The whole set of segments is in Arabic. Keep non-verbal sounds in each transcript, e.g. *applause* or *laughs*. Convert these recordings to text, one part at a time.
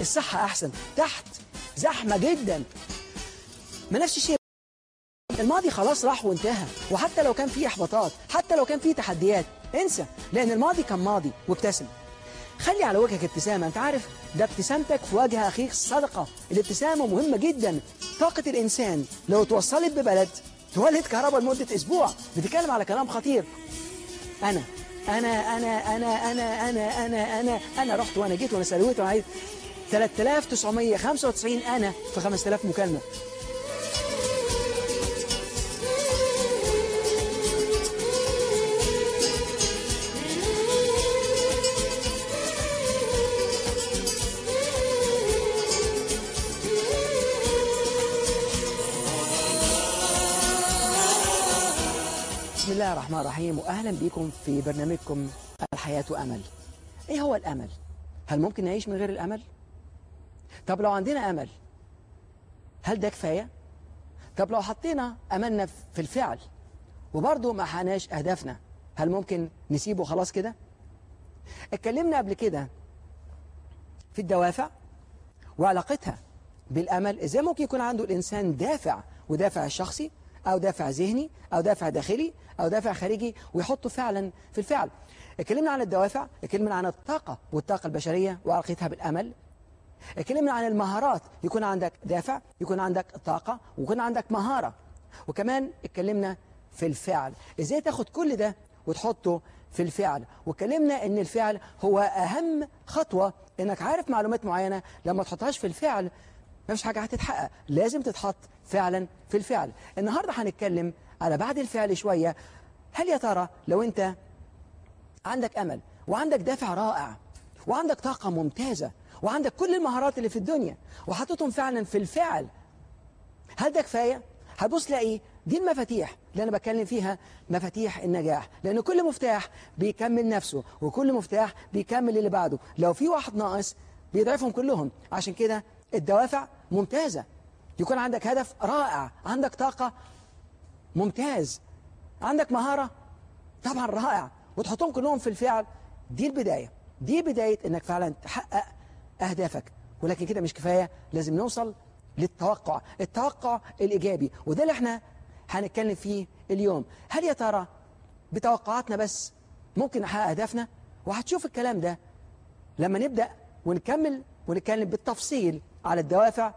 الصحة أحسن تحت زحمة جدا. ما نفس الشيء. الماضي خلاص راح وانتهى وحتى لو كان فيه إحباطات حتى لو كان فيه تحديات انسى لأن الماضي كان ماضي وابتسم. خلي على وجهك ابتسامة أنت عارف ده ابتسامتك في وجه أخيك صدقة. الابتسامة مهمة جدا. طاقة الإنسان لو توصلت ببلد تولد كهرباء لمدة أسبوع. بتتكلم على كلام خطير. أنا أنا أنا أنا أنا أنا أنا أنا أنا رحت وأنا جيت وأنا سلويت وأنا عايز 3995 أنا في 5000 مكالمة بسم الله الرحمن الرحيم وأهلا بكم في برنامجكم الحياة أمل إيه هو الأمل؟ هل ممكن نعيش من غير الأمل؟ طب لو عندنا أمل هل ده كفاية؟ طب لو حطينا أملنا في الفعل وبرضه ما حقناش أهدافنا هل ممكن نسيبه خلاص كده؟ اتكلمنا قبل كده في الدوافع وعلاقتها بالأمل إزاي ممكن يكون عنده الإنسان دافع ودافع الشخصي أو دافع ذهني أو دافع داخلي أو دافع خارجي ويحطه فعلا في الفعل اتكلمنا عن الدوافع اتكلمنا عن الطاقة والطاقة البشرية وعلاقتها بالأمل اتكلمنا عن المهارات يكون عندك دافع يكون عندك طاقة ويكون عندك مهارة. وكمان اتكلمنا في الفعل. إزاي تاخد كل ده وتحطه في الفعل؟ واتكلمنا إن الفعل هو أهم خطوة إنك عارف معلومات معينة لما تحطهاش في الفعل مفيش حاجة هتتحقق. لازم تتحط فعلا في الفعل. النهاردة هنتكلم على بعد الفعل شوية. هل يا ترى لو أنت عندك أمل وعندك دافع رائع وعندك طاقة ممتازة وعندك كل المهارات اللي في الدنيا. وحطيتهم فعلا في الفعل. هل ده كفاية؟ هتبص تلاقي دي المفاتيح اللي أنا بتكلم فيها مفاتيح النجاح. لأن كل مفتاح بيكمل نفسه وكل مفتاح بيكمل اللي بعده. لو في واحد ناقص بيضعفهم كلهم. عشان كده الدوافع ممتازة. يكون عندك هدف رائع. عندك طاقة ممتاز. عندك مهارة طبعا رائع وتحطهم كلهم في الفعل. دي البداية. دي بداية إنك فعلا تحقق أهدافك. ولكن كده مش كفاية لازم نوصل للتوقع. التوقع الإيجابي وده اللي إحنا هنتكلم فيه اليوم. هل يا ترى بتوقعاتنا بس ممكن نحقق أهدافنا؟ وهتشوف الكلام ده لما نبدأ ونكمل ونتكلم بالتفصيل على الدوافع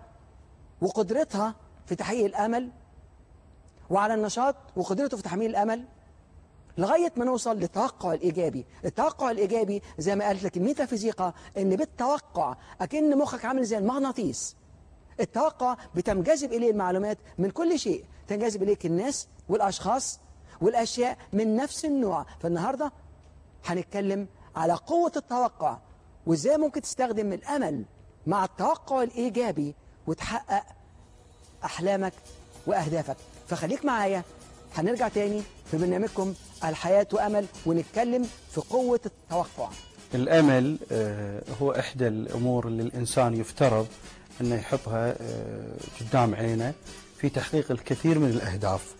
وقدرتها في تحقيق الأمل وعلى النشاط وقدرته في تحميل الأمل. لغاية ما نوصل للتوقع الإيجابي. التوقع الإيجابي زي ما قالت لك الميتافيزيقا إن بالتوقع أكن مخك عامل زي المغناطيس. التوقع بتنجذب إليه المعلومات من كل شيء. تنجذب إليك الناس والأشخاص والأشياء من نفس النوع. فالنهاردة هنتكلم على قوة التوقع وإزاي ممكن تستخدم الأمل مع التوقع الإيجابي وتحقق أحلامك وأهدافك. فخليك معايا هنرجع تاني في برنامجكم الحياة وأمل ونتكلم في قوة التوقع. الأمل آه، هو إحدى الأمور اللي الإنسان يفترض أنه يحطها آه، قدام عينه في تحقيق الكثير من الأهداف.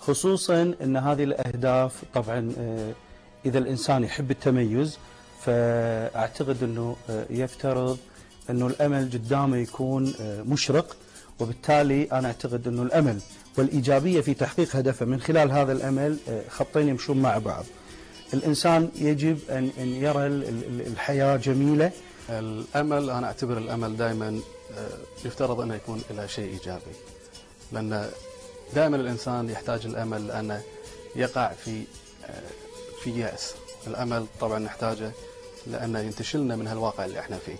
خصوصا أن هذه الأهداف طبعا آه، إذا الإنسان يحب التميز فأعتقد أنه يفترض أنه الأمل قدامه يكون مشرق وبالتالي أنا أعتقد أنه الأمل والإيجابية في تحقيق هدفه. من خلال هذا الأمل خطين يمشون مع بعض. الإنسان يجب أن يرى الحياة جميلة. الأمل أنا أعتبر الأمل دائما يفترض أنه يكون إلى شيء إيجابي. لأن دائما الإنسان يحتاج الأمل لأنه يقع في في يأس. الأمل طبعا نحتاجه لأنه ينتشلنا من هالواقع اللي إحنا فيه.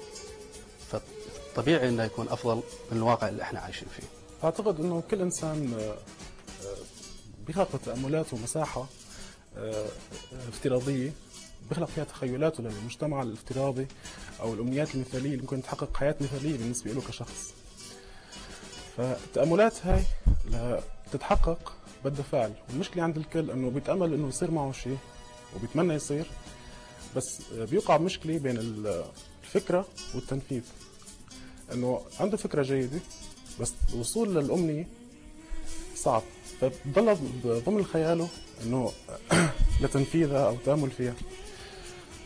فطبيعي أنه يكون أفضل من الواقع اللي إحنا عايشين فيه. أعتقد إنه كل إنسان بيخلق تاملات ومساحه افتراضية بيخلق فيها تخيلاته للمجتمع الافتراضي أو الأمنيات المثالية اللي ممكن تحقق حياة مثالية بالنسبة له كشخص. فالتاملات هاي تتحقق بدها فعل والمشكلة عند الكل إنه بيتأمل إنه يصير معه شيء وبيتمنى يصير بس بيوقع بمشكله بين الفكرة والتنفيذ. إنه عنده فكرة جيدة بس الوصول للأمنية صعب. فبضل ضمن خياله إنه *clears throat* لتنفيذها أو تأمل فيها.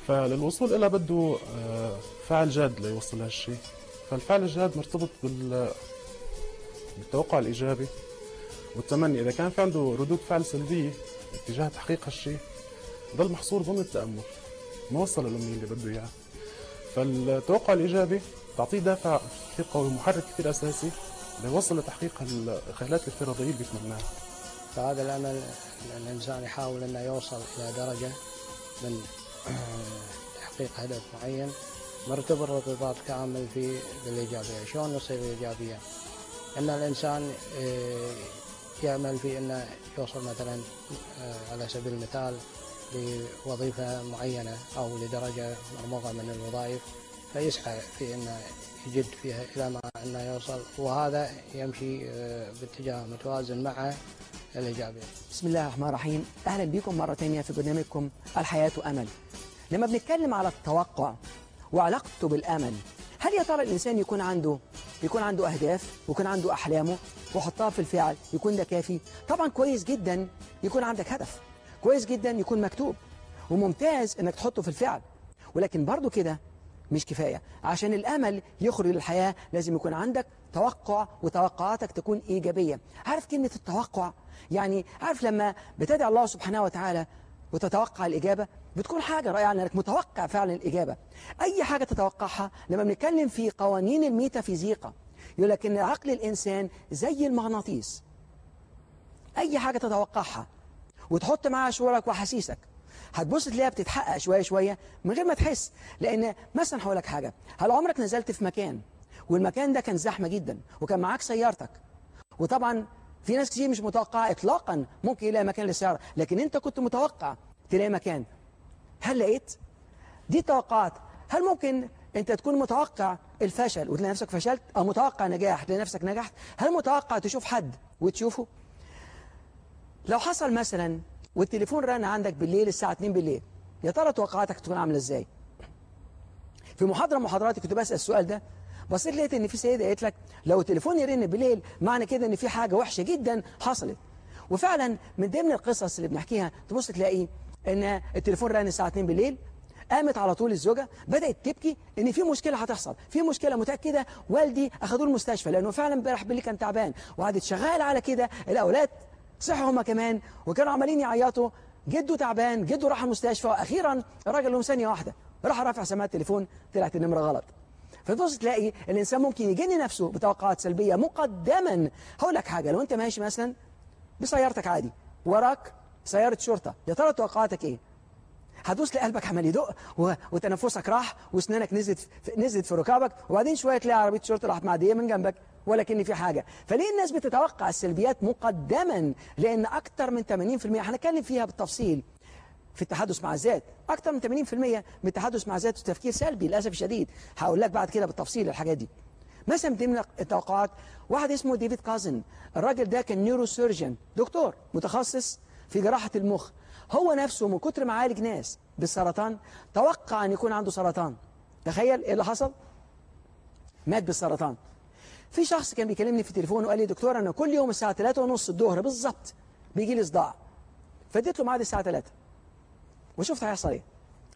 فللوصول لها بده فعل جاد ليوصل لهالشيء فالفعل الجاد مرتبط بال بالتوقع الإيجابي. والتمني إذا كان في عنده ردود فعل سلبية اتجاه تحقيق هالشيء ضل محصور ضمن التأمل. ما وصل للامنيه اللي بده إياها. فالتوقع الإيجابي تعطيه دافع كثير قوي محرك كثير أساسي. ليوصل لتحقيق الخيالات الافتراضيه اللي بيتمناها فهذا الأمل أن الإنسان يحاول أنه يوصل إلى درجة من تحقيق هدف معين مرتبط ارتباط كامل في بالإيجابية. شلون نصير الإيجابية أن الإنسان آه، يعمل في أنه يوصل مثلا آه، على سبيل المثال لوظيفة معينة أو لدرجة مرموقة من الوظائف. فيسعى في أنه يجد فيها إلى ما أنه يوصل. وهذا يمشي آه، باتجاه متوازن مع الإيجابية. بسم الله الرحمن الرحيم. أهلا بكم مرة تانية في برنامجكم الحياة أمل. لما بنتكلم على التوقع وعلاقته بالأمل هل يا ترى الإنسان يكون عنده يكون عنده أهداف ويكون عنده أحلامه وحطها في الفعل يكون ده كافي؟ طبعا كويس جدا يكون عندك هدف. كويس جدا يكون مكتوب. وممتاز إنك تحطه في الفعل. ولكن برضو كده مش كفاية. عشان الأمل يخرج للحياة لازم يكون عندك توقع وتوقعاتك تكون إيجابية. عارف كلمة التوقع؟ يعني عارف لما بتدعي الله سبحانه وتعالى وتتوقع الإجابة بتكون حاجة رائعة لأنك متوقع فعلا الإجابة. أي حاجة تتوقعها لما بنتكلم في قوانين الميتافيزيقا يقول لك إن عقل الإنسان زي المغناطيس. أي حاجة تتوقعها وتحط معاها شعورك وأحاسيسك هتبص تلاقيها بتتحقق شوية شوية من غير ما تحس. لأن مثلا هقول لك حاجة هل عمرك نزلت في مكان والمكان ده كان زحمة جدا وكان معاك سيارتك؟ وطبعا في ناس كتير مش متوقعة إطلاقا ممكن يلاقي مكان للسيارة لكن أنت كنت متوقع تلاقي مكان. هل لقيت؟ دي التوقعات. هل ممكن أنت تكون متوقع الفشل وتلاقي نفسك فشلت؟ أو متوقع نجاح تلاقي نفسك نجحت؟ هل متوقع تشوف حد وتشوفه؟ لو حصل مثلا والتليفون رن عندك بالليل الساعة 2 بالليل. يا ترى توقعاتك تكون عاملة إزاي؟ في محاضرة محاضراتي كنت بسأل السؤال ده. بصيت لقيت إن في سيدة قالت لك لو التليفون يرن بالليل معنى كده إن في حاجة وحشة جدا حصلت. وفعلا من ضمن القصص اللي بنحكيها تبص تلاقي إن التليفون رن الساعة 2 بالليل قامت على طول الزوجة بدأت تبكي إن في مشكلة هتحصل. في مشكلة متأكدة والدي اخذوه المستشفى لأنه فعلا امبارح بالليل كان تعبان. وقعدت شغال على كده الأولاد صحوا هما كمان وكانوا عمالين يعيطوا جده تعبان جده راح المستشفى وأخيرا الراجل لهم ثانية واحدة راح رافع سماعة التليفون طلعت النمرة غلط فتبص تلاقي الإنسان ممكن يجني نفسه بتوقعات سلبية مقدما هقول لك حاجة لو أنت ماشي مثلا بسيارتك عادي وراك سيارة شرطة يا ترى توقعاتك إيه هتبص تلاقي قلبك عمال يدق. وتنفسك راح وأسنانك نزلت. نزلت في ركابك وبعدين شوية تلاقي عربية شرطة راحت معدية من جنبك ولا كان في حاجة. فليه الناس بتتوقع السلبيات مقدما؟ لأن أكتر من 80% هنتكلم فيها بالتفصيل في التحدث مع الذات أكتر من 80% من التحدث مع الذات تفكير سلبي للأسف الشديد. هقول لك بعد كده بالتفصيل الحاجات دي. مثلا ضمن التوقعات واحد اسمه ديفيد كازن. الراجل ده كان neurosurgeon دكتور متخصص في جراحة المخ. هو نفسه من كتر ما عالج ناس بالسرطان توقع أن يكون عنده سرطان. تخيل إيه اللي حصل؟ مات بالسرطان. في شخص كان بيكلمني في التليفون وقال لي دكتور أنا كل يوم الساعة 3 ونص الظهر بالظبط بيجي لي صداع. فاديت له ميعاد الساعة 3 وشفت هيحصل إيه؟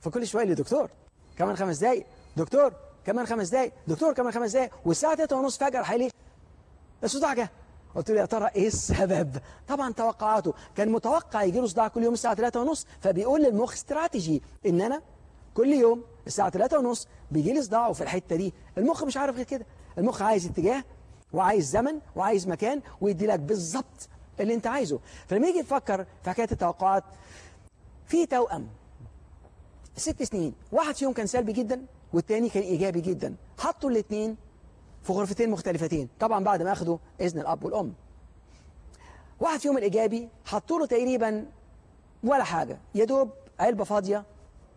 فكل شوية لي دكتور كمان خمس دقايق دكتور كمان خمس دقايق دكتور كمان خمس دقايق. والساعة 3 ونص فجأة راح لي الصداع جه. قلت له يا ترى إيه السبب؟ طبعا توقعاته. كان متوقع يجي له صداع كل يوم الساعة 3 ونص فبيقول للمخ استراتيجي إن أنا كل يوم الساعة 3 ونص بيجي لي صداع وفي الحتة دي المخ مش عارف غير كده. المخ عايز اتجاه وعايز زمن وعايز مكان ويدي لك بالظبط اللي انت عايزه. فلما يجي تفكر في حكاية التوقعات في توأم. ست سنين. واحد فيهم كان سلبي جدا والتاني كان إيجابي جدا. حطوا الاثنين في غرفتين مختلفتين. طبعا بعد ما أخدوا إذن الأب والأم. واحد فيهم الإيجابي حطوا له تقريبا ولا حاجة. يا دوب علبة فاضية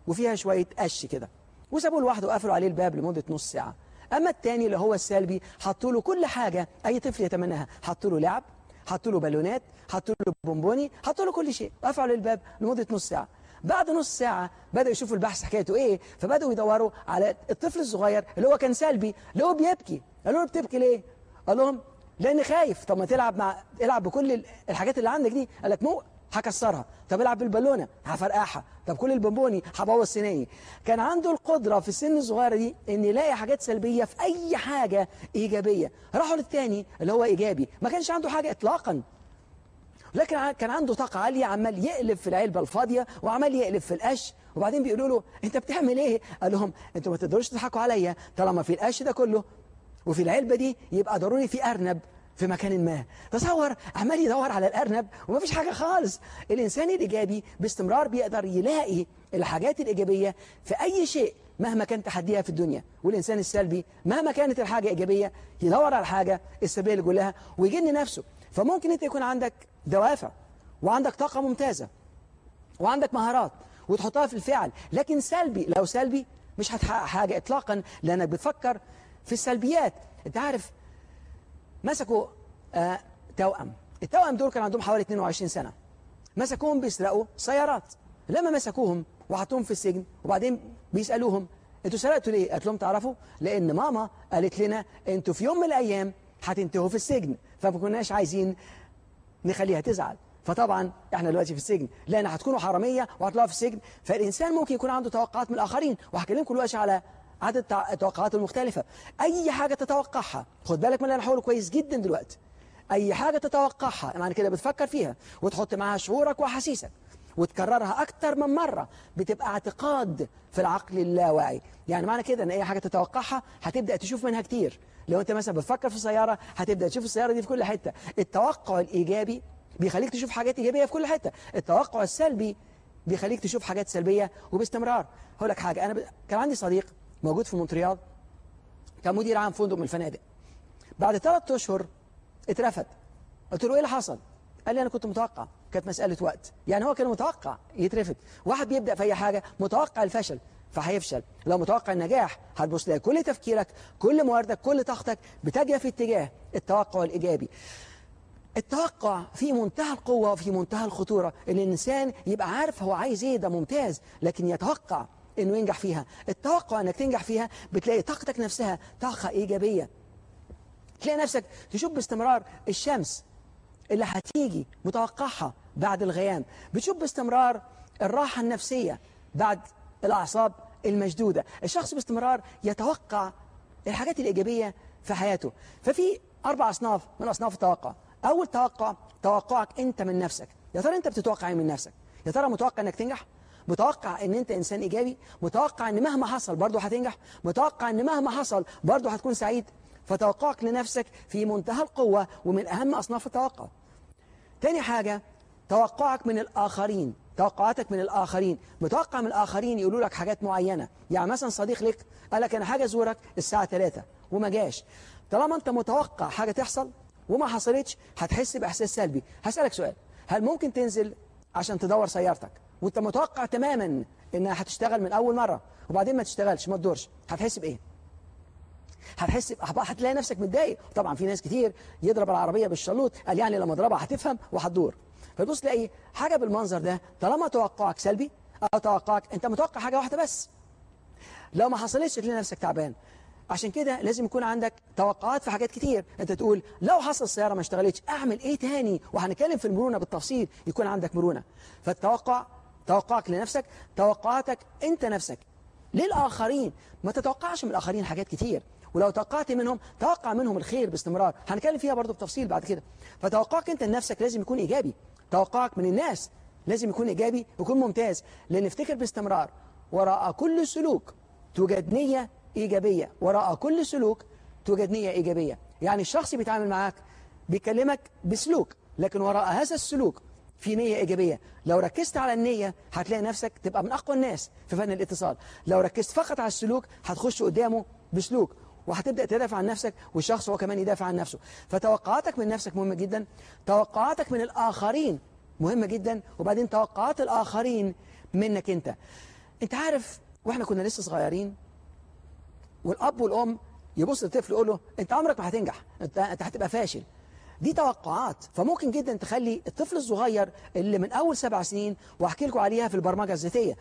وفيها شوية قش كده. وسابوه لوحده وقفلوا عليه الباب لمدة نص ساعة. أما التاني اللي هو السلبي حطوا له كل حاجة أي طفل يتمناها. حطوا له لعب حطوا له بالونات حطوا له بونبوني حطوا له كل شيء. قفلوا الباب لمدة نص ساعة. بعد نص ساعة بدأوا يشوفوا البحث حكايته إيه فبدأوا يدوروا على الطفل الصغير اللي هو كان سلبي اللي هو بيبكي. قالوا له بتبكي ليه؟ قال لهم لأني خايف. طب ما تلعب مع العب بكل الحاجات اللي عندك دي. قال لك مو هكسرها. طب العب بالبالونة هفرقعها. طب كل البونبوني هبوظ سناني كان عنده القدرة في السن الصغيرة دي إن يلاقي حاجات سلبية في أي حاجة إيجابية. راحوا للتاني اللي هو إيجابي. ما كانش عنده حاجة اطلاقا. لكن كان عنده طاقة عالية عمال يقلب في العلبة الفاضية وعمال يقلب في القش. وبعدين بيقولوا له أنت بتعمل إيه؟ قال لهم أنتوا ما تقدروش تضحكوا عليا. طالما في القش ده كله وفي العلبة دي يبقى ضروري في أرنب. في مكان ما. تصور عمال يدور على الأرنب وما فيش حاجة خالص. الإنسان الإيجابي باستمرار بيقدر يلاقي الحاجات الإيجابية في أي شيء مهما كان تحديها في الدنيا. والإنسان السلبي مهما كانت الحاجة إيجابية يدور على الحاجة السلبية اللي جواها ويجن نفسه. فممكن أنت يكون عندك دوافع وعندك طاقة ممتازة وعندك مهارات وتحطها في الفعل لكن سلبي لو سلبي مش هتحقق حاجة إطلاقا لأنك بتفكر في السلبيات. أنت عارف مسكوا آه توأم. التوأم دول كان عندهم حوالي 22 سنة. مسكوهم بيسرقوا سيارات. لما مسكوهم وحطوهم في السجن وبعدين بيسألوهم أنتوا سرقتوا ليه؟ قالت لهم تعرفوا لأن ماما قالت لنا أنتوا في يوم من الأيام هتنتهوا في السجن فما كناش عايزين نخليها تزعل. فطبعا إحنا دلوقتي في السجن لأن هتكونوا حرامية وهتطلعوا في السجن فالإنسان ممكن يكون عنده توقعات من الآخرين. وهكلمكم دلوقتي على عدد التوقعات المختلفة. أي حاجة تتوقعها خد بالك من اللي أنا هقوله كويس جدا دلوقتي. أي حاجة تتوقعها معنى كده بتفكر فيها وتحط معاها شعورك وأحاسيسك وتكررها أكتر من مرة بتبقى اعتقاد في العقل اللاواعي. يعني معنى كده إن أي حاجة تتوقعها هتبدأ تشوف منها كتير. لو أنت مثلا بتفكر في سيارة هتبدأ تشوف السيارة دي في كل حتة. التوقع الإيجابي بيخليك تشوف حاجات إيجابية في كل حتة. التوقع السلبي بيخليك تشوف حاجات سلبية وباستمرار. هقول لك حاجة أنا ب... كان عندي صديق موجود في مونتريال كان مدير عام فندق من الفنادق. بعد ثلاث أشهر اترفد. قلت له إيه اللي حصل؟ قال لي أنا كنت متوقع. كانت مسألة وقت. يعني هو كان متوقع يترفد. واحد بيبدأ في أي حاجة متوقع الفشل فهيفشل. لو متوقع النجاح هتبص تلاقي كل تفكيرك كل مواردك كل طاقتك بتجري في اتجاه التوقع الإيجابي. التوقع في منتهى القوة وفي منتهى الخطورة. ان الإنسان يبقى عارف هو عايز إيه ده ممتاز لكن يتوقع إنه ينجح فيها. التوقع إنك تنجح فيها بتلاقي طاقتك نفسها طاقة إيجابية. تلاقي نفسك تشوف باستمرار الشمس اللي هتيجي متوقعها بعد الغيام. بتشوف باستمرار الراحة النفسية بعد الأعصاب المشدودة. الشخص باستمرار يتوقع الحاجات الإيجابية في حياته. ففي أربع أصناف من أصناف التوقع أول توقع توقعك أنت من نفسك. يا ترى أنت بتتوقع إيه من نفسك؟ يا ترى متوقع أنك تنجح؟ متوقع ان انت انسان ايجابي متوقع ان مهما حصل برضه هتنجح متوقع ان مهما حصل برضه هتكون سعيد. فتوقعك لنفسك في منتهى القوة ومن أهم أصناف التوقع. تاني حاجة توقعك من الآخرين توقعاتك من الآخرين. متوقع من الآخرين يقولوا لك حاجات معينة. يعني مثلا صديق لك قال لك أنا حاجة أزورك الساعة 3 وما جاش. طالما أنت متوقع حاجة تحصل وما حصلتش هتحس بإحساس سلبي. هسألك سؤال هل ممكن تنزل عشان تدور سيارتك؟ وانت متوقع تماما إنها هتشتغل من أول مرة. وبعدين ما تشتغلش ما تدورش. هتحس بإيه؟ هتحس هتلاقي نفسك متضايق. طبعا في ناس كتير يضرب العربية بالشلوط قال يعني لما اضربها هتفهم وهتدور. فتبص تلاقي حاجة بالمنظر ده طالما توقعك سلبي أو توقعك أنت متوقع حاجة واحدة بس. لو ما حصلتش تلاقي نفسك تعبان. عشان كده لازم يكون عندك توقعات في حاجات كتير. أنت تقول لو حصل السيارة ما اشتغلتش أعمل إيه تاني؟ وهنتكلم في المرونة بالتفصيل يكون عندك مرونة. فالتوقع توقعك لنفسك توقعاتك انت نفسك. للآخرين. ما تتوقعش من الآخرين حاجات كتير. ولو توقعت منهم توقع منهم الخير باستمرار. هنتكلم فيها برضو بتفصيل بعد كده. فتوقعك انت لنفسك لازم يكون إيجابي. توقعك من الناس لازم يكون إيجابي ويكون ممتاز. لأن افتكر باستمرار. وراء كل سلوك توجد نية إيجابية. وراء كل سلوك توجد نية إيجابية. يعني الشخص بيتعامل معاك بيكلمك بسلوك. لكن وراء هذا السلوك في نية إيجابية. لو ركزت على النية هتلاقي نفسك تبقى من أقوى الناس في فن الاتصال. لو ركزت فقط على السلوك هتخش قدامه بسلوك وهتبدأ تدافع عن نفسك والشخص هو كمان يدافع عن نفسه. فتوقعاتك من نفسك مهمة جدا. توقعاتك من الآخرين مهمة جدا. وبعدين توقعات الآخرين منك أنت. أنت عارف وإحنا كنا لسه صغيرين والأب والأم يبص للطفل يقول له أنت عمرك ما هتنجح. أنت, هتبقى فاشل. دي توقعات. فممكن جدا تخلي الطفل الصغير اللي من أول سبع سنين وأحكي لكم عليها في البرمجة الذاتية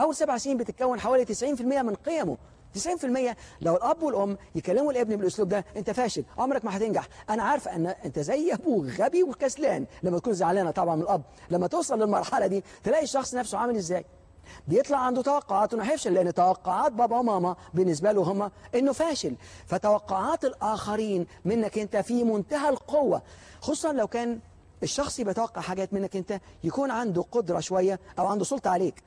أول سبع سنين بتتكون حوالي 90% من قيمه. 90% لو الأب والأم يكلموا الابن بالأسلوب ده أنت فاشل عمرك ما هتنجح. أنا عارفه أن أنت زي أبوك غبي وكسلان لما تكون زعلانة طبعا من الأب. لما توصل للمرحلة دي تلاقي الشخص نفسه عامل إزاي؟ بيطلع عنده توقعات إنه هيفشل لأن توقعات بابا وماما بالنسبة له هم إنه فاشل. فتوقعات الآخرين منك أنت في منتهى القوة خصوصا لو كان الشخص بيتوقع حاجات منك أنت يكون عنده قدرة شوية أو عنده سلطة عليك.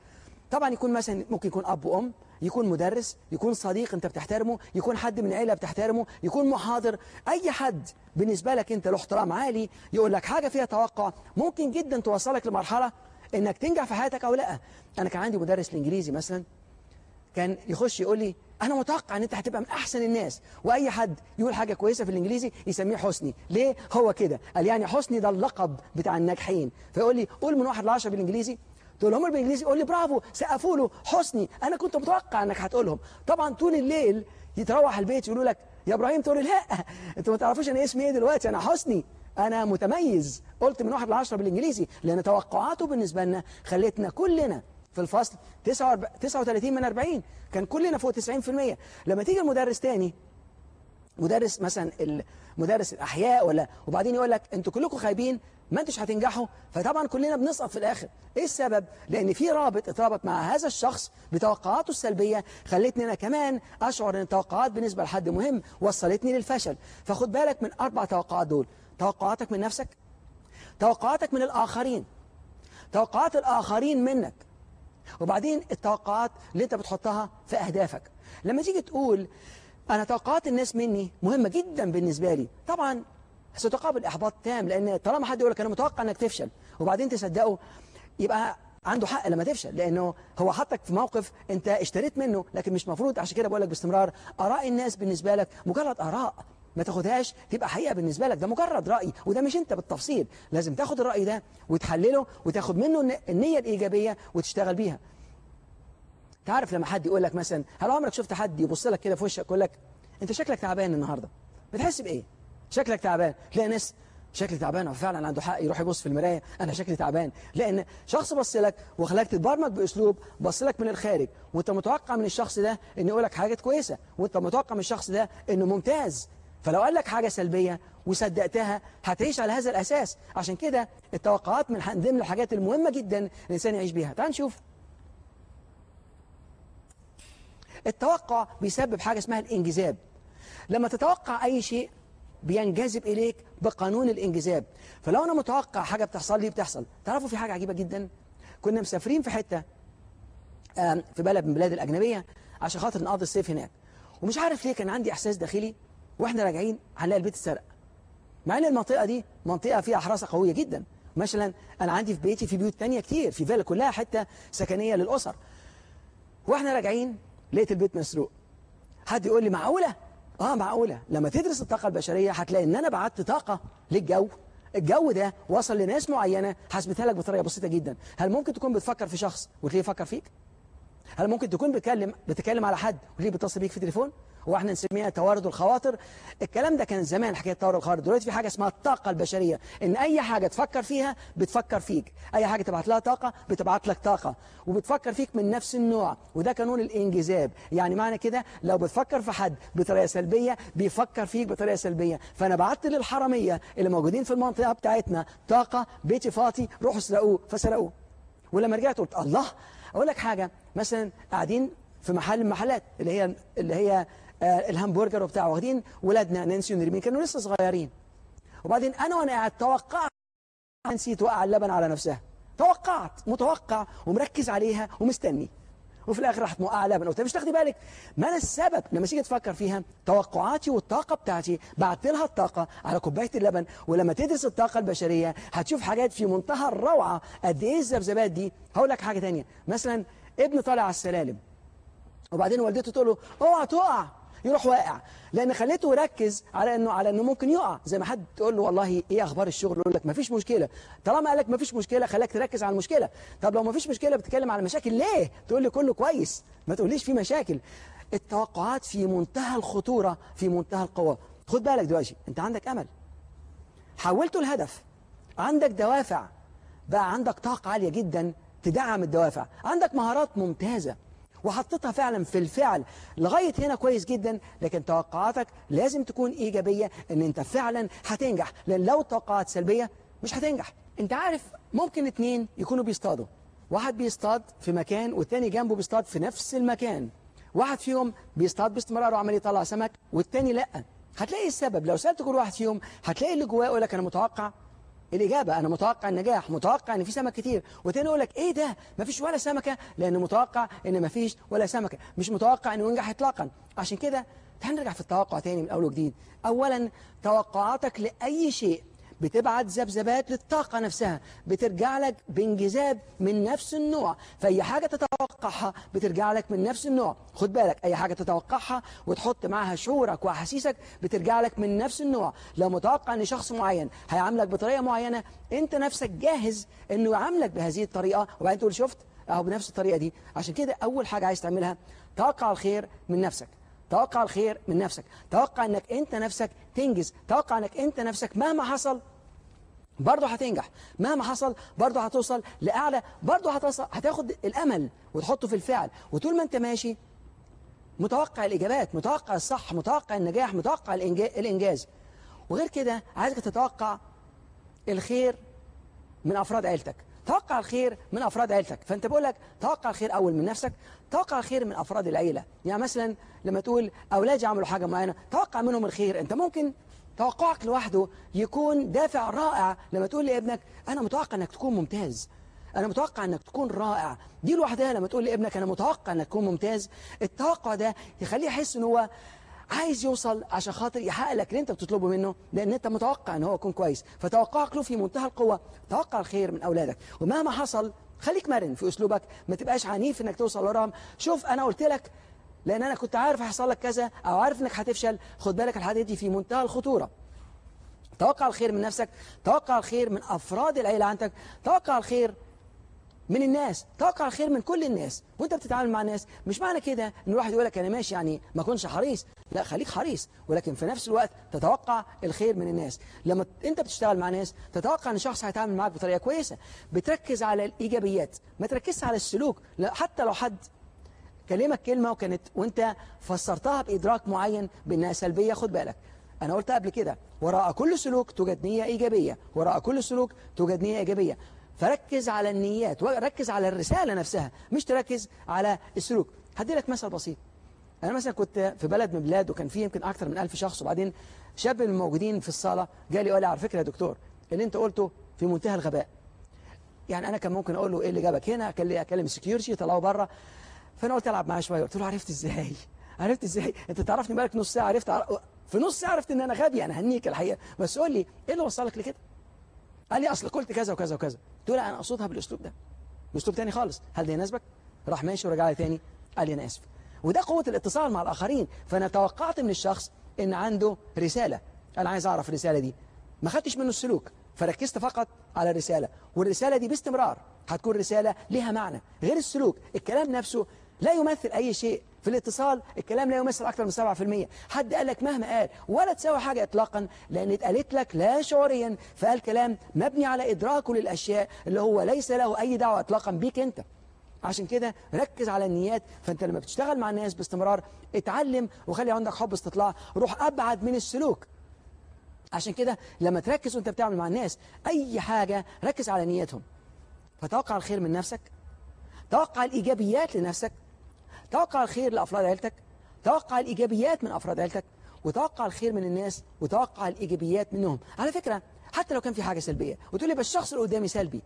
طبعا يكون مثلا ممكن يكون أب وأم يكون مدرس يكون صديق أنت بتحترمه يكون حد من عيله بتحترمه يكون محاضر. أي حد بالنسبة لك أنت له احترام عالي يقول لك حاجة فيها توقع ممكن جدا توصلك لمرحلة إنك تنجح في حياتك أو لأ. أنا كان عندي مدرس الإنجليزي مثلا كان يخش يقول لي أنا متوقع إن أنت هتبقى من أحسن الناس. وأي حد يقول حاجة كويسة في الإنجليزي يسميه حسني. ليه؟ هو كده. قال يعني حسني ده اللقب بتاع الناجحين. فيقول لي قول من واحد لعشرة بالإنجليزي. تقول لهم بالإنجليزي. يقول لي برافو سقفوا له حسني. أنا كنت متوقع إنك هتقولهم طبعا طول الليل يتروح البيت يقولوا لك يا إبراهيم تقول لا *laughs* أنتوا ما تعرفوش أنا اسمي إيه دلوقتي؟ أنا حسني. أنا متميز. قلت من واحد لعشرة بالإنجليزي لأن توقعاته بالنسبة لنا خلتنا كلنا في الفصل 39 من 40 كان كلنا فوق 90% لما تيجي المدرس تاني مدرس مثلا مدرس الأحياء ولا وبعدين يقول لك أنتوا كلكم خايبين ما انتوش هتنجحوا؟ فطبعا كلنا بنسقط في الآخر. إيه السبب؟ لأن في رابط اتربط مع هذا الشخص بتوقعاته السلبية خلتني أنا كمان أشعر إن التوقعات بالنسبة لحد مهم وصلتني للفشل. فخد بالك من أربع توقعات دول. توقعاتك من نفسك توقعاتك من الآخرين توقعات الآخرين منك. وبعدين التوقعات اللي انت بتحطها في أهدافك. لما تيجي تقول أنا توقعات الناس مني مهمة جدا بالنسبة لي طبعا ستقابل إحباط تام لأن طالما حد يقول لك أنا متوقع إنك تفشل وبعدين تصدقه يبقى عنده حق لما تفشل لأنه هو حطك في موقف أنت اشتريت منه لكن مش مفروض عشان كده بقول لك باستمرار آراء الناس بالنسبة لك مجرد آراء ما تاخدهاش تبقى حقيقة بالنسبة لك. ده مجرد رأي وده مش انت بالتفصيل. لازم تاخد الرأي ده وتحلله وتاخد منه النية الإيجابية وتشتغل بيها. تعرف لما حد يقول لك مثلا هل عمرك شفت حد يبص لك كده في وشك يقول لك أنت شكلك تعبان النهارده؟ بتحس بإيه؟ شكلك تعبان. تلاقي ناس شكلي تعبان وفعلا عنده حق يروح يبص في المراية. أنا شكلي تعبان. لأن شخص بص لك وخلاك تتبرمج بأسلوب بص لك من الخارج. وأنت متوقع من الشخص ده إنه يقول لك حاجات كويسة. وأنت متوقع من الشخص ده إنه ممتاز. فلو قال لك حاجة سلبية وصدقتها هتعيش على هذا الأساس. عشان كده التوقعات من ضمن الحاجات المهمة جدا الإنسان يعيش بيها. تعال نشوف. التوقع بيسبب حاجة اسمها الانجذاب. لما تتوقع أي شيء بينجذب إليك بقانون الانجذاب. فلو أنا متوقع حاجة بتحصل لي بتحصل. تعرفوا في حاجة عجيبة جدا؟ كنا مسافرين في حتة في بلد من بلاد الأجنبية عشان خاطر نقضي الصيف هناك. ومش عارف ليه كان عندي إحساس داخلي وإحنا راجعين هنلاقي البيت اتسرق. مع إن المنطقة دي منطقة فيها حراسة قوية جدا. مثلا أنا عندي في بيتي في بيوت تانية كتير في فيلا كلها حتة سكنية للأسر. وإحنا راجعين لقيت البيت مسروق. حد يقول لي معقولة؟ آه معقولة. لما تدرس الطاقة البشرية هتلاقي إن أنا بعت طاقة للجو. الجو ده وصل لناس معينة حسبتها لك بطريقة بسيطة جدا. هل ممكن تكون بتفكر في شخص وتلاقيه يفكر فيك؟ هل ممكن تكون بتكلم بتتكلم على حد وتلاقيه بيتصل بيك في تليفون؟ وإحنا نسميها توارد الخواطر. الكلام ده كان زمان حكاية توارد الخواطر. دلوقتي في حاجة اسمها الطاقة البشرية إن أي حاجة تفكر فيها بتفكر فيك. أي حاجة تبعت لها طاقة بتبعت لك طاقة. وبتفكر فيك من نفس النوع. وده قانون الانجذاب. يعني معنى كده لو بتفكر في حد بطريقة سلبية بيفكر فيك بطريقة سلبية. فأنا بعت للحرامية اللي موجودين في المنطقة بتاعتنا طاقة بيتي فاضي روحوا اسرقوه. فسرقوه. ولما رجعت قلت الله. أقول لك حاجة مثلا قاعدين في محل من المحلات اللي هي اللي هي الهمبرجر وبتاع. واخدين ولادنا نانسي ونرمين كانوا لسه صغيرين. وبعدين أنا وأنا قاعد توقعت نسيت وقع اللبن على نفسها. توقعت متوقع ومركز عليها ومستني. وفي الآخر راحت موقعة لبن. قلت مش تاخدي بالك؟ ما أنا السبب لما تيجي تفكر فيها توقعاتي والطاقة بتاعتي بعت لها الطاقة على كوباية اللبن. ولما تدرس الطاقة البشرية هتشوف حاجات في منتهى الروعة. قد إيه الذبذبات دي؟ هقول لك حاجة ثانية مثلا ابن طالع على السلالم. وبعدين والدته تقول له اوعى تقع. يروح واقع. لأن خليته يركز على انه على إنه ممكن يقع. زي ما حد تقول له والله إيه أخبار الشغل؟ يقول لك مفيش مشكلة. طالما قال لك مفيش مشكلة خلاك تركز على المشكلة. طب لو مفيش مشكلة بتتكلم على مشاكل ليه؟ تقول لي كله كويس. ما تقوليش في مشاكل. التوقعات في منتهى الخطورة في منتهى القوة. خد بالك دلوقتي أنت عندك أمل. حولته الهدف عندك دوافع. بقى عندك طاقة عالية جدا تدعم الدوافع. عندك مهارات ممتازة. وحطيتها فعلا في الفعل. لغاية هنا كويس جدا لكن توقعاتك لازم تكون إيجابية إن أنت فعلا هتنجح. لأن لو توقعات سلبية مش هتنجح. أنت عارف ممكن اتنين يكونوا بيصطادوا. واحد بيصطاد في مكان والتاني جنبه بيصطاد في نفس المكان. واحد فيهم بيصطاد باستمرار وعمال يطلع سمك والتاني لأ. هتلاقي السبب. لو سألت كل واحد فيهم هتلاقي اللي جواه يقول لك أنا متوقع. الإجابة أنا متوقع النجاح متوقع إن في سمك كتير. والتاني يقول لك إيه ده؟ مفيش ولا سمكة لأن متوقع إن مفيش ولا سمكة. مش متوقع إنه ينجح إطلاقا. عشان كده هنرجع في التوقع تاني من أول وجديد. أولا توقعاتك لأي شيء بتبعت ذبذبات للطاقة نفسها بترجع لك بانجذاب من نفس النوع. فأي حاجة تتوقعها بترجع لك من نفس النوع. خد بالك أي حاجة تتوقعها وتحط معاها شعورك وأحاسيسك بترجع لك من نفس النوع. لو متوقع أن شخص معين هيعاملك بطريقة معينة أنت نفسك جاهز أنه يعاملك بهذه الطريقة. وبعدين تقول شفت؟ أهو بنفس الطريقة دي. عشان كده أول حاجة عايز تعملها توقع الخير من نفسك. توقع الخير من نفسك. توقع إنك أنت نفسك تنجز. توقع إنك أنت نفسك مهما حصل برضه هتنجح. مهما حصل برضه هتوصل لأعلى. برضه هتصل هتاخد الأمل وتحطه في الفعل. وطول ما أنت ماشي متوقع الإجابات متوقع الصح متوقع النجاح متوقع الإنجا- الإنجاز. وغير كده عايزك تتوقع الخير من أفراد عيلتك. توقع الخير من أفراد عيلتك. فأنت بقول لك توقع الخير أول من نفسك توقع الخير من أفراد العيلة. يعني مثلا لما تقول أولادي عملوا حاجة معينة توقع منهم الخير. أنت ممكن توقعك لوحده يكون دافع رائع لما تقول لابنك أنا متوقع أنك تكون ممتاز. أنا متوقع أنك تكون رائع. دي لوحدها لما تقول لابنك أنا متوقع أنك تكون ممتاز. التوقع ده يخليه يحس أن هو عايز يوصل عشان خاطر يحقق لك اللي انت بتطلبه منه لأن انت متوقع إن هو يكون كويس. فتوقعك له في منتهى القوة. توقع الخير من أولادك. ومهما حصل خليك مرن في أسلوبك. ما تبقاش عنيف إنك توصل وراهم. شوف أنا قلت لك لأن أنا كنت عارف هيحصل لك كذا أو عارف إنك هتفشل. خد بالك الحاجات دي في منتهى الخطورة. توقع الخير من نفسك. توقع الخير من أفراد العيلة عندك. توقع الخير من الناس. توقع الخير من كل الناس. وانت بتتعامل مع الناس مش معنى كده إن الواحد يقول لك أنا ماشي يعني ما أكونش حريص. لا خليك حريص. ولكن في نفس الوقت تتوقع الخير من الناس. لما انت بتشتغل مع ناس تتوقع إن شخص هيتعامل معاك بطريقة كويسة. بتركز على الإيجابيات. ما تركزش على السلوك. لا حتى لو حد كلمك كلمة وكانت وانت فسرتها بإدراك معين بإنها سلبية خد بالك. أنا قلت قبل كده. وراء كل سلوك توجد نية إيجابية. وراء كل سلوك توجد نية إيجابية. فركز على النيات وركز على الرسالة نفسها مش تركز على السلوك. هدي لك مثل بسيط. أنا مثلا كنت في بلد من بلاد وكان فيه يمكن أكثر من ألف شخص وبعدين شاب من الموجودين في الصالة جالي قال لي على فكرة يا دكتور اللي أنت قلته في منتهى الغباء. يعني أنا كان ممكن أقول له إيه اللي جابك هنا؟ أكلم ال security يطلعوا بره فأنا قلت ألعب معاه شوية قلت له عرفت إزاي؟ عرفت إزاي؟ أنت تعرفني بالك نص ساعة عرفت عر... في نص ساعة عرفت إن أنا غبي أنا أهنيك الحقيقة. بس قول لي إيه اللي وصلك لكده؟ قال لي أصل قلت كذا وكذا وكذا. قلت له أنا أقصدها بالأسلوب ده باسلوب تاني خالص. هل ده يناسبك؟ راح ماشي ورجع لي تاني قال لي أنا آسف. وده قوة الاتصال مع الآخرين. فأنا توقعت من الشخص إن عنده رسالة. أنا عايز أعرف الرسالة دي. ما خدتش منه السلوك فركزت فقط على الرسالة. والرسالة دي باستمرار هتكون رسالة ليها معنى غير السلوك. الكلام نفسه لا يمثل أي شيء. في الاتصال الكلام لا يمثل أكثر من 7% حد قال لك مهما قال ولا تساوي حاجة إطلاقا لأن اتقالت لك لا شعوريا. فقال كلام مبني على إدراكه للأشياء اللي هو ليس له أي دعوة إطلاقا بيك أنت. عشان كده ركز على النيات. فأنت لما بتشتغل مع الناس باستمرار اتعلم وخلي عندك حب استطلاع. روح أبعد من السلوك. عشان كده لما تركز وأنت بتعمل مع الناس أي حاجة ركز على نيتهم فتوقع الخير من نفسك. توقع الإيجابيات لنفسك. توقع الخير لأفراد عيلتك توقع الإيجابيات من أفراد عيلتك وتوقع الخير من الناس وتوقع الإيجابيات منهم. على فكرة حتى لو كان في حاجة سلبية وتقول لي بس الشخص اللي قدامي سلبي.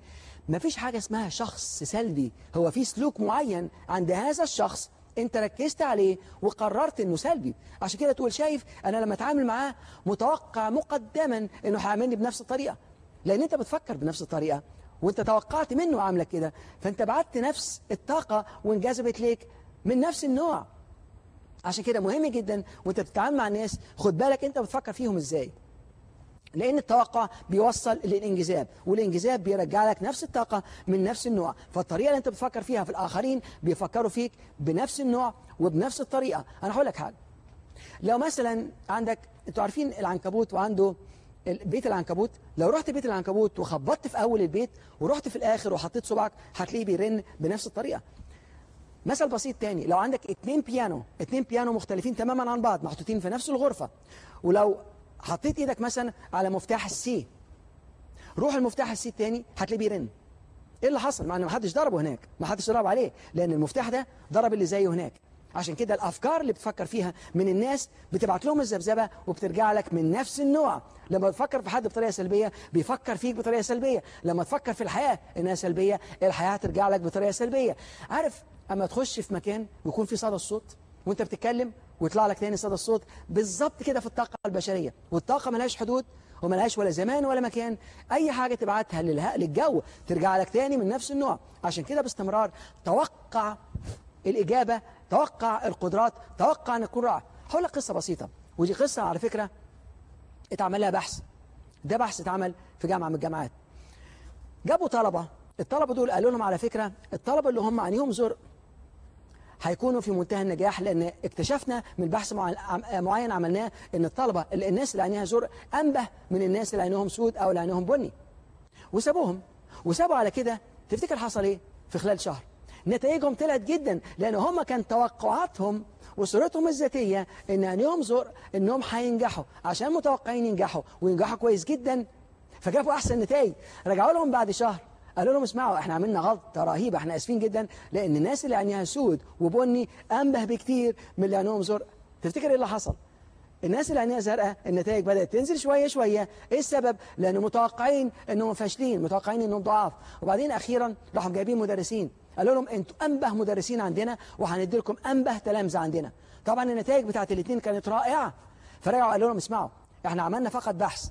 ما فيش حاجة اسمها شخص سلبي. هو في سلوك معين عند هذا الشخص انت ركزت عليه وقررت إنه سلبي. عشان كده تقول شايف أنا لما أتعامل معاه متوقع مقدما إنه هيعاملني بنفس الطريقة. لأن أنت بتفكر بنفس الطريقة وأنت توقعت منه عاملك كده. فأنت بعت نفس الطاقة وانجذبت ليك. من نفس النوع. عشان كده مهم جدا وأنت بتتعامل مع الناس خد بالك أنت بتفكر فيهم إزاي. لأن التوقع بيوصل للإنجذاب والإنجذاب بيرجع لك نفس الطاقة من نفس النوع. فالطريقة اللي أنت بتفكر فيها في الآخرين بيفكروا فيك بنفس النوع وبنفس الطريقة. أنا هقول لك حاجة. لو مثلا عندك أنتوا عارفين العنكبوت وعنده بيت العنكبوت؟ لو رحت بيت العنكبوت وخبطت في أول البيت ورحت في الآخر وحطيت صبعك هتلاقيه بيرن بنفس الطريقة. مثل بسيط تاني. لو عندك اتنين بيانو اتنين بيانو مختلفين تماما عن بعض محطوطين في نفس الغرفة ولو حطيت إيدك مثلا على مفتاح السي روح المفتاح السي التاني هتلاقيه بيرن. إيه اللي حصل؟ مع إن ما حدش ضربه هناك ما حدش ضرب عليه لأن المفتاح ده ضرب اللي زيه هناك. عشان كده الأفكار اللي بتفكر فيها من الناس بتبعت لهم الذبذبة وبترجع لك من نفس النوع. لما تفكر في حد بطريقة سلبية بيفكر فيك بطريقة سلبية. لما تفكر في الحياة إنها سلبية الحياة هترجع لك بطريقة سلبية. عارف أما تخش في مكان ويكون في صدى الصوت وأنت بتتكلم ويطلع لك تاني صدى الصوت بالظبط كده في الطاقة البشرية. والطاقة ملهاش حدود وملهاش ولا زمان ولا مكان. أي حاجة تبعتها للجو ترجع لك تاني من نفس النوع. عشان كده باستمرار توقع الإجابة توقع القدرات توقع أن تكون رائع هقول لك قصة بسيطة. ودي قصة على فكرة اتعمل لها بحث. ده بحث اتعمل في جامعة من الجامعات. جابوا طلبة. الطلبة دول قالوا لهم على فكرة الطلبة اللي هم عينيهم زرق هيكونوا في منتهى النجاح لأن اكتشفنا من بحث معين عملناه أن الطلبة الناس اللي عينيها زرق أنبه من الناس اللي عينيهم سود أو اللي عينيهم بني. وسابوهم. وسابوا على كده. تفتكر حصل إيه؟ في خلال شهر. نتائجهم طلعت جدا لأن هم كان توقعاتهم وصورتهم الذاتية إن عينيهم زرق إنهم هينجحوا عشان متوقعين ينجحوا وينجحوا كويس جدا. فجابوا أحسن نتائج. رجعوا لهم بعد شهر. قالوا لهم اسمعوا إحنا عملنا غلطة رهيبة إحنا آسفين جدا لأن الناس اللي عينيها سود وبني أنبه بكتير من اللي عينيهم زرق. تفتكر إيه اللي حصل؟ الناس اللي عينيها زرقاء النتائج بدأت تنزل شوية شوية. إيه السبب؟ لأنه متوقعين إنهم فاشلين متوقعين إنهم ضعاف. وبعدين أخيرا راحوا جايبين مدرسين. قالوا لهم أنتوا أنبه مدرسين عندنا وهندي لكم أنبه تلامذة عندنا. طبعا النتائج بتاعت الاثنين كانت رائعة. فرجعوا قالوا لهم اسمعوا إحنا عملنا فقط بحث.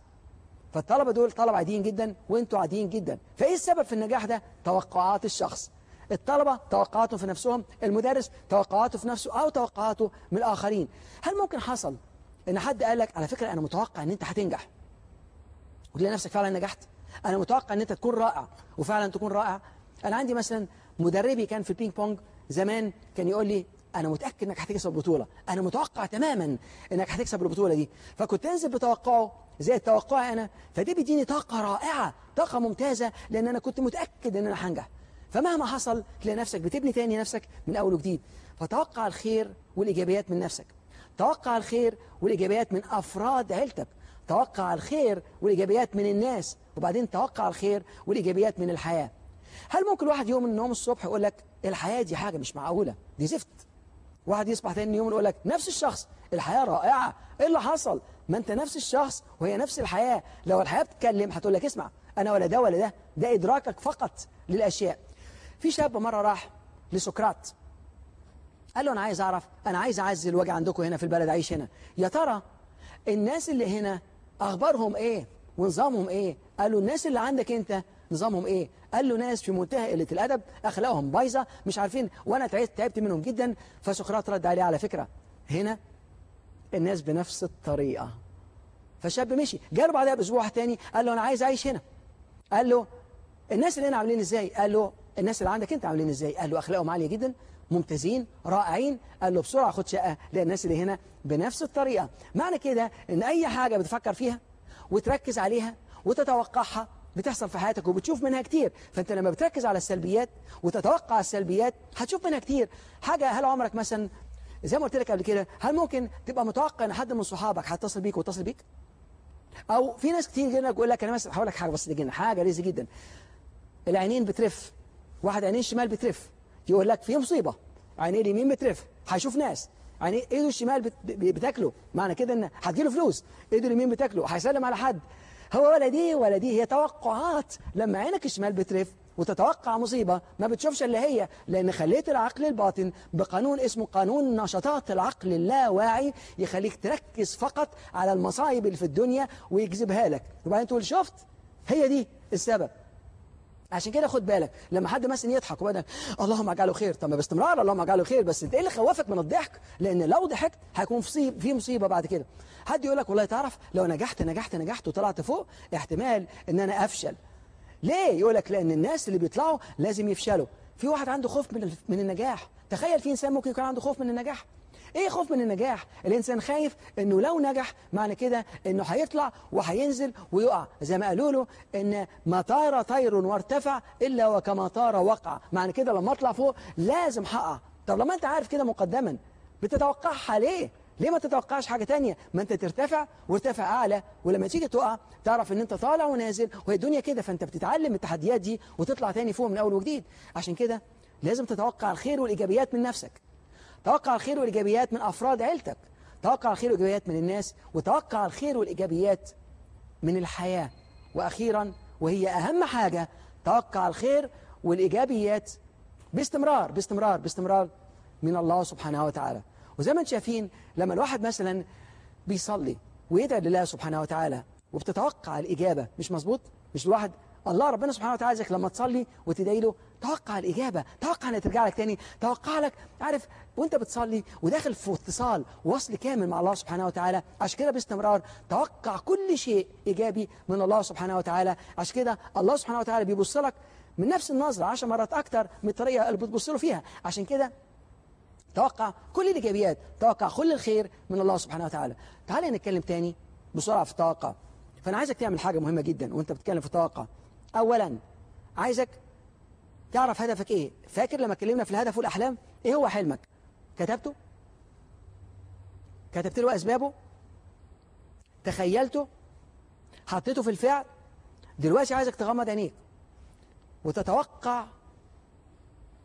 فالطلبة دول طلبة عاديين جدا وانتوا عاديين جدا. فإيه السبب في النجاح ده؟ توقعات الشخص. الطلبة توقعاتهم في نفسهم المدرس توقعاته في نفسه أو توقعاته من الآخرين. هل ممكن حصل إن حد قال لك على فكرة أنا متوقع إن أنت هتنجح وتلاقي نفسك فعلا نجحت. أنا متوقع إن أنت تكون رائع وفعلا تكون رائع أنا عندي مثلا مدربي كان في البينج بونج زمان كان يقول لي أنا متأكد أنك هتكسب البطولة. أنا متوقع تماما أنك هتكسب البطولة دي. فكنت أنزل بتوقعه زي توقعي أنا. فدي بيديني طاقة رائعة طاقة ممتازة لأن أنا كنت متأكد أن أنا هنجح. فمهما حصل تلاقي نفسك بتبني تاني نفسك من أول وجديد. فتوقع الخير والإيجابيات من نفسك. توقع الخير والإيجابيات من أفراد عيلتك. توقع الخير والإيجابيات من الناس. وبعدين توقع الخير والإيجابيات من الحياة. هل ممكن واحد يوم النوم الصبح يقول لك الحياة دي حاجة مش معقولة؟ دي زفت. واحد يصبح تاني يوم يقول لك نفس الشخص الحياة رائعة إيه اللي حصل؟ ما أنت نفس الشخص وهي نفس الحياة. لو الحياة بتتكلم هتقول لك اسمع أنا ولا ده ولا ده ده إدراكك فقط للأشياء. في شاب مرة راح لسقراط. قال له أنا عايز أعرف أنا عايز اعزل واجي عندكم هنا في البلد اعيش هنا. يا ترى الناس اللي هنا أخبارهم إيه ونظامهم إيه؟ قالوا الناس اللي عندك أنت نظامهم إيه؟ قال له ناس في منتهى قلة الأدب أخلاقهم بايظة مش عارفين وأنا تعبت منهم جدا. فسقراط رد عليه على فكرة. هنا الناس بنفس الطريقة. فالشاب مشي جاله بعدها بأسبوع تاني قال له أنا عايز أعيش هنا. قال له الناس اللي هنا عاملين إزاي؟ قال له الناس اللي عندك أنت عاملين إزاي؟ قال له أخلاقهم عالية جدا ممتازين رائعين. قال له بسرعة خد شقة لأن الناس اللي هنا بنفس الطريقة. معنى كده إن أي حاجة بتفكر فيها وتركز عليها وتتوقعها بتحصل في حياتك وبتشوف منها كتير. فأنت لما بتركز على السلبيات وتتوقع السلبيات هتشوف منها كتير. حاجة هل عمرك مثلا زي ما قلت لك قبل كده هل ممكن تبقى متوقع إن حد من صحابك هيتصل بيك ويتصل بيك؟ أو في ناس كتير جدا يقول لك أنا مثلا هقول لك حاجة بسيطة جدا حاجة ليزي جدا. العينين بترف. واحد عينين الشمال بترف. يقول لك في مصيبة. عينيه اليمين بترف. هيشوف ناس. يعني إيده الشمال بت... بتاكله. معنى كده إن هتجيله فلوس. إيده اليمين بتاكله. هيسلم على حد. هو ولا دي ولا دي هي توقعات. لما عينك الشمال بترف وتتوقع مصيبة ما بتشوفش اللي هي لأن خليت العقل الباطن بقانون اسمه قانون نشاطات العقل اللاواعي يخليك تركز فقط على المصايب اللي في الدنيا ويجذبها لك. وبعدين تقول شفت؟ هي دي السبب. عشان كده خد بالك لما حد مثلا يضحك وبعدين اللهم اجعله خير طب ما باستمرار اللهم اجعله خير بس انت إيه اللي خوفك من الضحك؟ لأن لو ضحكت هيكون في في مصيبة بعد كده. حد يقول لك والله تعرف لو نجحت نجحت نجحت وطلعت فوق احتمال إن أنا أفشل. ليه؟ يقول لك لأن الناس اللي بيطلعوا لازم يفشلوا. في واحد عنده خوف من من النجاح. تخيل في إنسان ممكن يكون عنده خوف من النجاح. إيه خوف من النجاح؟ الإنسان خايف إنه لو نجح معنى كده إنه هيطلع وهينزل ويقع. زي ما قالوا له إن ما طار طير وارتفع إلا وكما طار وقع. معنى كده لما أطلع فوق لازم هقع طب لما أنت عارف كده مقدما بتتوقعها ليه؟ ليه ما تتوقعش حاجة تانية؟ ما أنت ترتفع وارتفع أعلى ولما تيجي تقع تعرف إن أنت طالع ونازل وهي الدنيا كده. فأنت بتتعلم التحديات دي وتطلع تاني فوق من أول وجديد. عشان كده لازم تتوقع الخير والإيجابيات من نفسك. توقع الخير والإيجابيات من أفراد عيلتك. توقع الخير والإيجابيات من الناس وتوقع الخير والإيجابيات من الحياة. وأخيرا وهي أهم حاجة توقع الخير والإيجابيات باستمرار باستمرار باستمرار من الله سبحانه وتعالى. وزي ما أنتم شايفين لما الواحد مثلا بيصلي ويدعي لله سبحانه وتعالى وبتتوقع الإجابة مش مظبوط؟ مش الواحد الله ربنا سبحانه وتعالى لما تصلي وتدعي له توقع الإجابة توقع أنها ترجع لك تاني توقع لك عارف وأنت بتصلي وداخل في اتصال ووصل كامل مع الله سبحانه وتعالى عشان كده باستمرار توقع كل شيء إيجابي من الله سبحانه وتعالى عشان كده الله سبحانه وتعالى بيبص لك من نفس النظرة عشر مرات أكتر من الطريقة اللي بتبص له فيها عشان كده توقع كل الإيجابيات توقع كل الخير من الله سبحانه وتعالى. تعالى نتكلم تاني بسرعة في التوقع. فأنا عايزك تعمل حاجة مهمة جدا وأنت بتتكلم في التوقع. أولا عايزك تعرف هدفك إيه؟ فاكر لما اتكلمنا في الهدف والأحلام؟ إيه هو حلمك؟ كتبته؟ كتبت له أسبابه؟ تخيلته؟ حطيته في الفعل؟ دلوقتي عايزك تغمض عينيك وتتوقع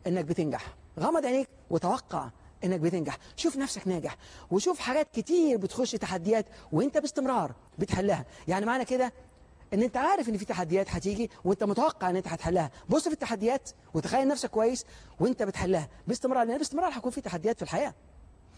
إنك بتنجح. غمض عينيك وتوقع إنك بتنجح. شوف نفسك ناجح وشوف حاجات كتير بتخش تحديات وأنت باستمرار بتحلها. يعني معنى كده إن أنت عارف إن في تحديات هتيجي وأنت متوقع إن أنت هتحلها. بص في التحديات وتخيل نفسك كويس وأنت بتحلها. باستمرار لأن باستمرار هيكون في تحديات في الحياة.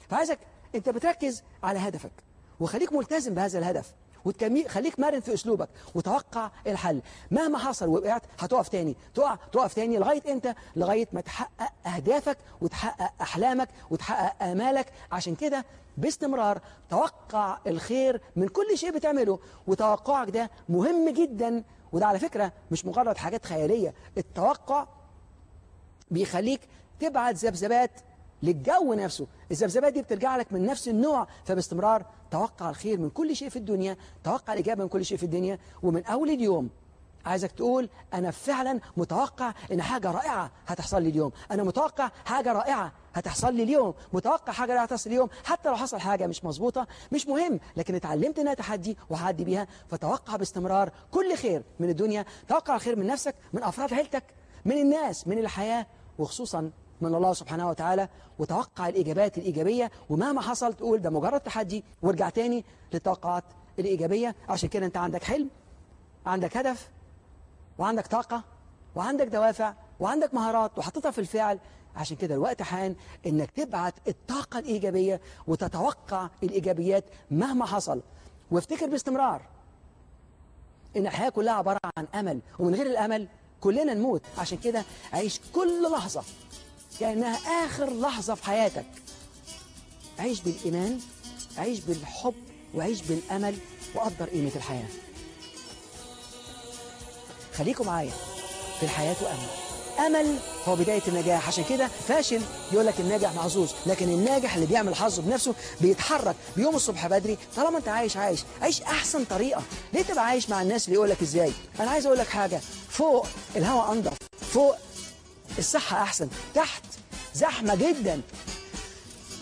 فعايزك أنت بتركز على هدفك وخليك ملتزم بهذا الهدف وخليك مرن في أسلوبك وتوقع الحل. مهما حصل وقعت هتقف تاني. تقع تقف تاني لغاية إمتى؟ لغاية ما تحقق أهدافك وتحقق أحلامك وتحقق آمالك. عشان كده باستمرار توقع الخير من كل شيء بتعمله. وتوقعك ده مهم جدا. وده على فكرة مش مجرد حاجات خيالية. التوقع بيخليك تبعت ذبذبات للجو نفسه. الذبذبات دي بترجع لك من نفس النوع. فباستمرار توقع الخير من كل شيء في الدنيا توقع الإجابة من كل شيء في الدنيا. ومن أول اليوم عايزك تقول أنا فعلا متوقع إن حاجة رائعة هتحصل لي اليوم. أنا متوقع حاجة رائعة هتحصل لي اليوم. متوقع حاجة رائعة هتحصل اليوم. حتى لو حصل حاجة مش مظبوطة مش مهم لكن اتعلمت إنها تحدي وهعدي بيها. فتوقع باستمرار كل خير من الدنيا. توقع الخير من نفسك من أفراد عيلتك من الناس من الحياة وخصوصا من الله سبحانه وتعالى. وتوقع الإجابات الإيجابية. ومهما حصل تقول ده مجرد تحدي. وارجع تاني للتوقعات الإيجابية. عشان كده أنت عندك حلم عندك هدف وعندك طاقة وعندك دوافع وعندك مهارات وحطيتها في الفعل. عشان كده الوقت حان إنك تبعت الطاقة الإيجابية وتتوقع الإيجابيات مهما حصل. وافتكر باستمرار إن الحياة كلها عبارة عن أمل ومن غير الأمل كلنا نموت. عشان كده عيش كل لحظة كأنها آخر لحظة في حياتك. عيش بالإيمان عيش بالحب وعيش بالأمل وقدر قيمة الحياة. خليكم معايا في الحياة وأمل. أمل هو بداية النجاح. عشان كده فاشل يقول لك الناجح محظوظ لكن الناجح اللي بيعمل حظه بنفسه بيتحرك بيوم الصبح بدري. طالما أنت عايش عايش عيش أحسن طريقة. ليه تبقى عايش مع الناس اللي يقول لك إزاي؟ أنا عايز أقول لك حاجة. فوق الهواء أنضف. فوق الصحة أحسن. تحت زحمة جدا.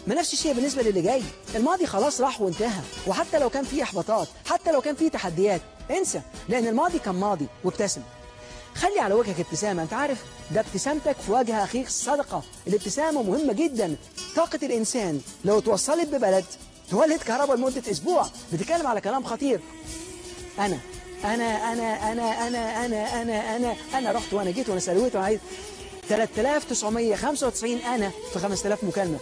ما نفس الشيء بالنسبة للي جاي. الماضي خلاص راح وانتهى. وحتى لو كان فيه إحباطات حتى لو كان فيه تحديات انسى لأن الماضي كان ماضي وابتسم. خلي على وجهك ابتسامة. أنت عارف ده ابتسامتك في وجه أخيك صدقة. الابتسامة مهمة جدا. طاقة الإنسان لو توصلت ببلد تولد كهرباء لمدة أسبوع. بتتكلم على كلام خطير. أنا أنا أنا أنا أنا أنا أنا أنا أنا رحت وأنا جيت وأنا سلويت وأنا عايز 3995 أنا في 5000 مكالمة.